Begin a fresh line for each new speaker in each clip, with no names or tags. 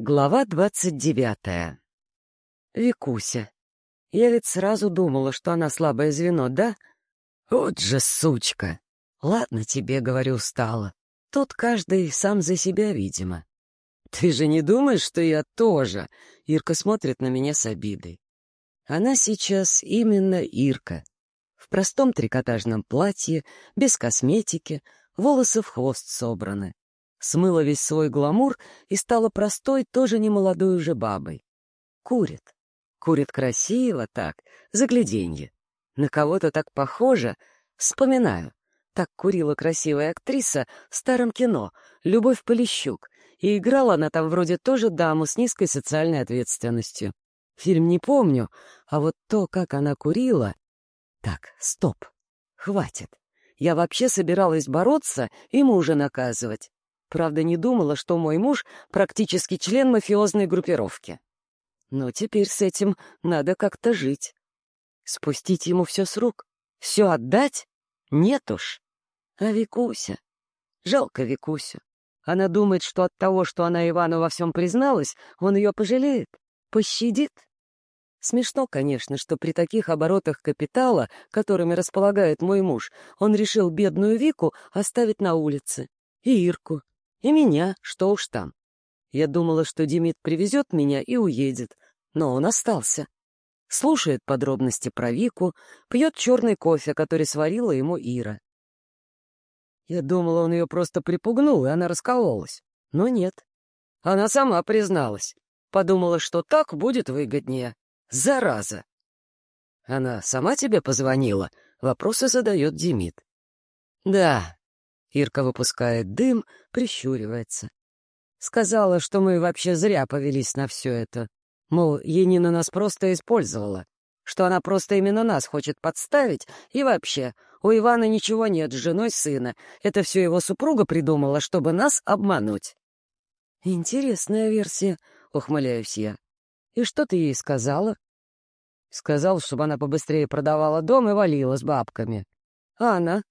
Глава двадцать девятая. Викуся. Я ведь сразу думала, что она слабое звено, да? Вот же сучка! Ладно тебе, говорю, устала. Тут каждый сам за себя, видимо. Ты же не думаешь, что я тоже? Ирка смотрит на меня с обидой. Она сейчас именно Ирка. В простом трикотажном платье, без косметики, волосы в хвост собраны смыла весь свой гламур и стала простой, тоже немолодой уже бабой. Курит. Курит красиво так, загляденье. На кого-то так похоже. Вспоминаю. Так курила красивая актриса в старом кино «Любовь Полищук», и играла она там вроде тоже даму с низкой социальной ответственностью. Фильм не помню, а вот то, как она курила... Так, стоп, хватит. Я вообще собиралась бороться и мужа наказывать. Правда, не думала, что мой муж практически член мафиозной группировки. Но теперь с этим надо как-то жить. Спустить ему все с рук? Все отдать? Нет уж. А Викуся? Жалко Викусю. Она думает, что от того, что она Ивану во всем призналась, он ее пожалеет, пощадит. Смешно, конечно, что при таких оборотах капитала, которыми располагает мой муж, он решил бедную Вику оставить на улице. И Ирку, и меня, что уж там. Я думала, что Демид привезет меня и уедет, но он остался. Слушает подробности про Вику, пьет черный кофе, который сварила ему Ира. Я думала, он ее просто припугнул, и она раскололась. Но нет. Она сама призналась. Подумала, что так будет выгоднее. Зараза! Она сама тебе позвонила? Вопросы задает Демид. Да, Ирка выпускает дым, прищуривается. Сказала, что мы вообще зря повелись на все это. Мол, Енина нас просто использовала, что она просто именно нас хочет подставить, и вообще, у Ивана ничего нет с женой сына. Это все его супруга придумала, чтобы нас обмануть. Интересная версия, ухмыляюсь я. И что ты ей сказала? Сказал, чтобы она побыстрее продавала дом и валила с бабками. А она?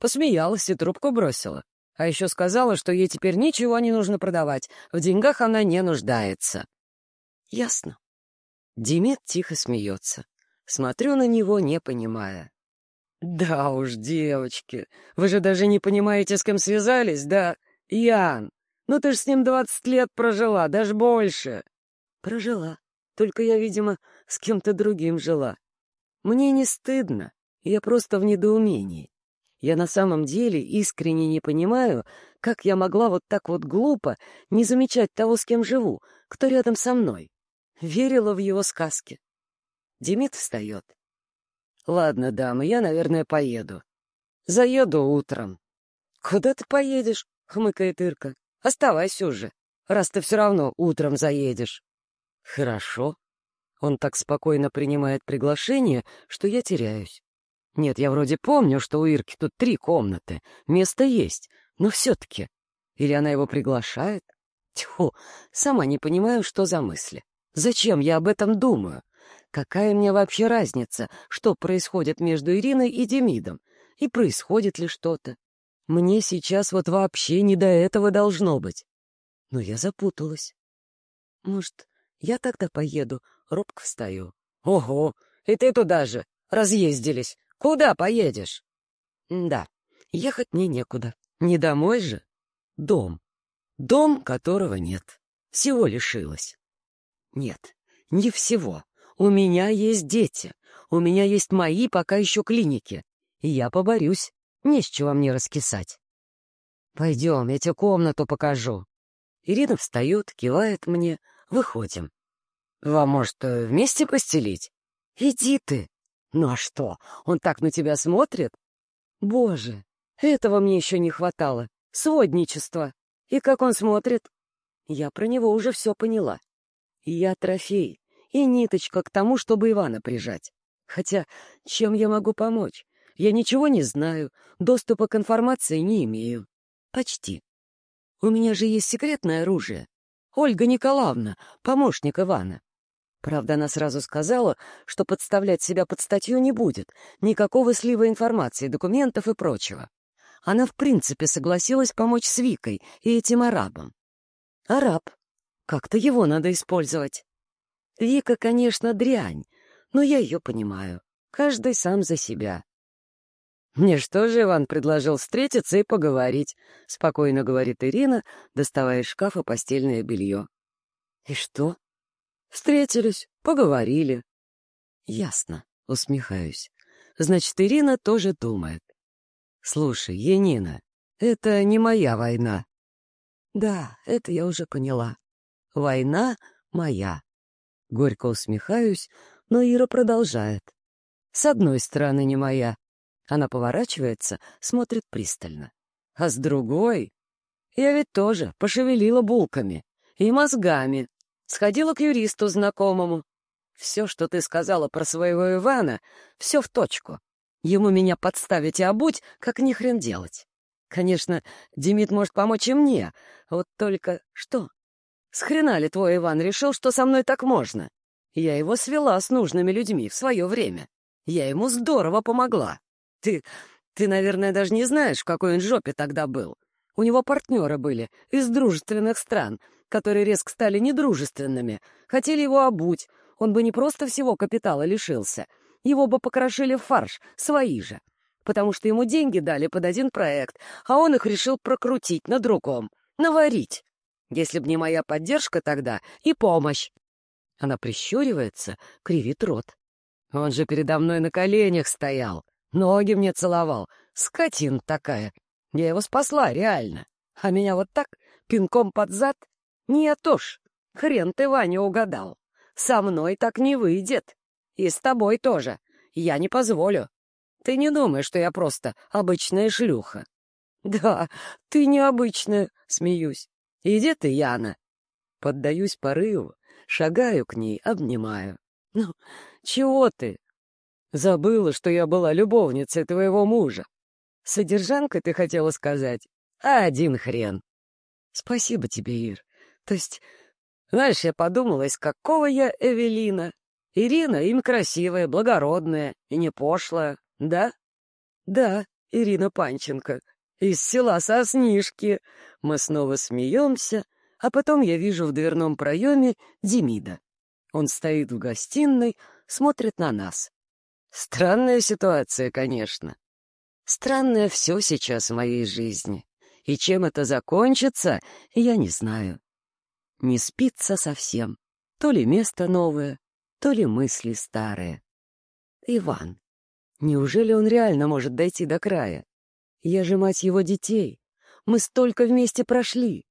Посмеялась и трубку бросила. А еще сказала, что ей теперь ничего не нужно продавать, в деньгах она не нуждается. Ясно. Демет тихо смеется. Смотрю на него, не понимая. «Да уж, девочки, вы же даже не понимаете, с кем связались, да? Ян, ну ты ж с ним двадцать лет прожила, даже больше». «Прожила. Только я, видимо, с кем-то другим жила. Мне не стыдно, я просто в недоумении. Я на самом деле искренне не понимаю, как я могла вот так вот глупо не замечать того, с кем живу, кто рядом со мной. Верила в его сказки. Демид встает. «Ладно, дамы, я, наверное, поеду. Заеду утром». «Куда ты поедешь?» — хмыкает Ирка. «Оставайся уже, раз ты все равно утром заедешь». «Хорошо». Он так спокойно принимает приглашение, что я теряюсь. Нет, я вроде помню, что у Ирки тут три комнаты, место есть, но все-таки. Или она его приглашает? Тьфу, сама не понимаю, что за мысли. Зачем я об этом думаю? Какая мне вообще разница, что происходит между Ириной и Демидом? И происходит ли что-то? Мне сейчас вот вообще не до этого должно быть. Но я запуталась. Может, я тогда поеду, робко встаю. Ого, и ты туда же, разъездились. Куда поедешь? Да, ехать мне некуда. Не домой же. Дом. Дом, которого нет. Всего лишилась. Нет, не всего. У меня есть дети. У меня есть мои пока еще клиники. И я поборюсь. Не с чего мне раскисать. Пойдем, я тебе комнату покажу. Ирина встает, кивает мне. Выходим. Вам, может, вместе постелить? Иди ты. Ну а что, он так на тебя смотрит? Боже, этого мне еще не хватало. Сводничество. И как он смотрит? Я про него уже все поняла. Я трофей и ниточка к тому, чтобы Ивана прижать. Хотя, чем я могу помочь? Я ничего не знаю, доступа к информации не имею. Почти. У меня же есть секретное оружие. Ольга Николаевна, помощник Ивана. Правда, она сразу сказала, что подставлять себя под статью не будет, никакого слива информации, документов и прочего. Она в принципе согласилась помочь с Викой и этим арабам. Араб. Как-то его надо использовать. Вика, конечно, дрянь, но я ее понимаю. Каждый сам за себя. «Мне что же Иван предложил встретиться и поговорить?» — спокойно говорит Ирина, доставая из шкафа постельное белье. «И что?» «Встретились, поговорили». «Ясно», — усмехаюсь. «Значит, Ирина тоже думает». «Слушай, Енина, это не моя война». «Да, это я уже поняла. Война моя». Горько усмехаюсь, но Ира продолжает. «С одной стороны, не моя, она поворачивается, смотрит пристально. А с другой... Я ведь тоже пошевелила булками и мозгами. Сходила к юристу знакомому. Все, что ты сказала про своего Ивана, все в точку. Ему меня подставить и обуть, как ни хрен делать. Конечно, Демид может помочь и мне. Вот только что? С хрена ли твой Иван решил, что со мной так можно? Я его свела с нужными людьми в свое время. Я ему здорово помогла. Ты... ты, наверное, даже не знаешь, в какой он жопе тогда был. У него партнеры были из дружественных стран, которые резко стали недружественными. Хотели его обуть. Он бы не просто всего капитала лишился. Его бы покрошили в фарш, свои же. Потому что ему деньги дали под один проект, а он их решил прокрутить на другом, наварить. Если б не моя поддержка тогда и помощь. Она прищуривается, кривит рот. Он же передо мной на коленях стоял. Ноги мне целовал. Скотин такая. Я его спасла, реально. А меня вот так, пинком под зад? Нет уж, хрен ты, Ваня, угадал. Со мной так не выйдет. И с тобой тоже. Я не позволю. Ты не думаешь, что я просто обычная шлюха? Да, ты необычная, смеюсь. Иди ты, Яна. Поддаюсь порыву, шагаю к ней, обнимаю. Ну, чего ты? Забыла, что я была любовницей твоего мужа. Содержанка, ты хотела сказать? А один хрен. Спасибо тебе, Ир. То есть, знаешь, я подумала, из какого я Эвелина. Ирина им красивая, благородная и не пошлая, да? Да, Ирина Панченко. Из села Соснишки. Мы снова смеемся, а потом я вижу в дверном проеме Демида. Он стоит в гостиной, смотрит на нас. Странная ситуация, конечно. Странное все сейчас в моей жизни. И чем это закончится, я не знаю. Не спится совсем. То ли место новое, то ли мысли старые. Иван. Неужели он реально может дойти до края? Я же мать его детей. Мы столько вместе прошли.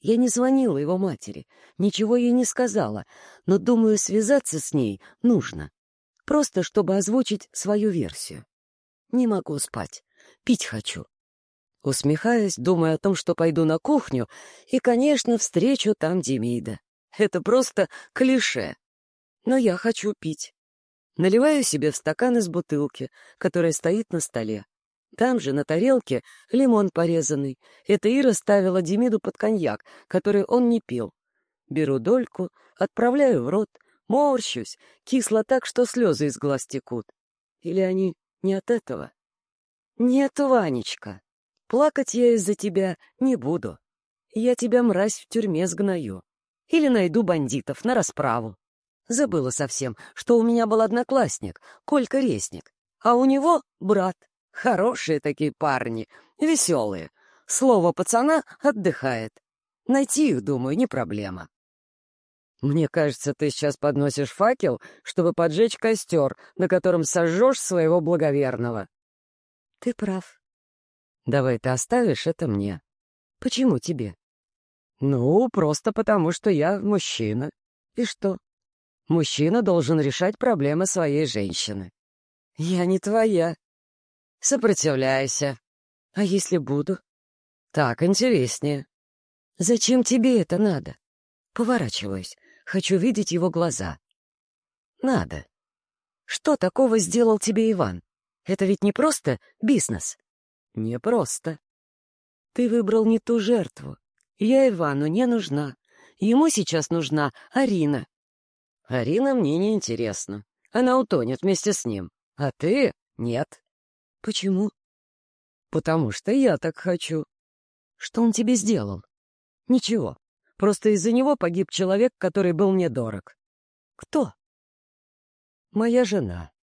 Я не звонила его матери, ничего ей не сказала, но, думаю, связаться с ней нужно просто чтобы озвучить свою версию. Не могу спать, пить хочу. Усмехаясь, думаю о том, что пойду на кухню и, конечно, встречу там Демида. Это просто клише. Но я хочу пить. Наливаю себе в стакан из бутылки, которая стоит на столе. Там же, на тарелке, лимон порезанный. Это Ира ставила Демиду под коньяк, который он не пил. Беру дольку, отправляю в рот, Морщусь, кисло так, что слезы из глаз текут. Или они не от этого? Нет, Ванечка, плакать я из-за тебя не буду. Я тебя, мразь, в тюрьме сгною. Или найду бандитов на расправу. Забыла совсем, что у меня был одноклассник, Колька Ресник, а у него брат. Хорошие такие парни, веселые. Слово пацана отдыхает. Найти их, думаю, не проблема. «Мне кажется, ты сейчас подносишь факел, чтобы поджечь костер, на котором сожжешь своего благоверного». «Ты прав». «Давай ты оставишь это мне». «Почему тебе?» «Ну, просто потому, что я мужчина. И что? Мужчина должен решать проблемы своей женщины». «Я не твоя». «Сопротивляйся». «А если буду?» «Так интереснее». «Зачем тебе это надо?» Поворачиваюсь. Хочу видеть его глаза. Надо. Что такого сделал тебе Иван? Это ведь не просто бизнес. Не просто. Ты выбрал не ту жертву. Я Ивану не нужна. Ему сейчас нужна Арина. Арина мне не интересна. Она утонет вместе с ним. А ты — нет. Почему? Потому что я так хочу. Что он тебе сделал? Ничего. Просто из-за него погиб человек, который был мне дорог. Кто? Моя жена.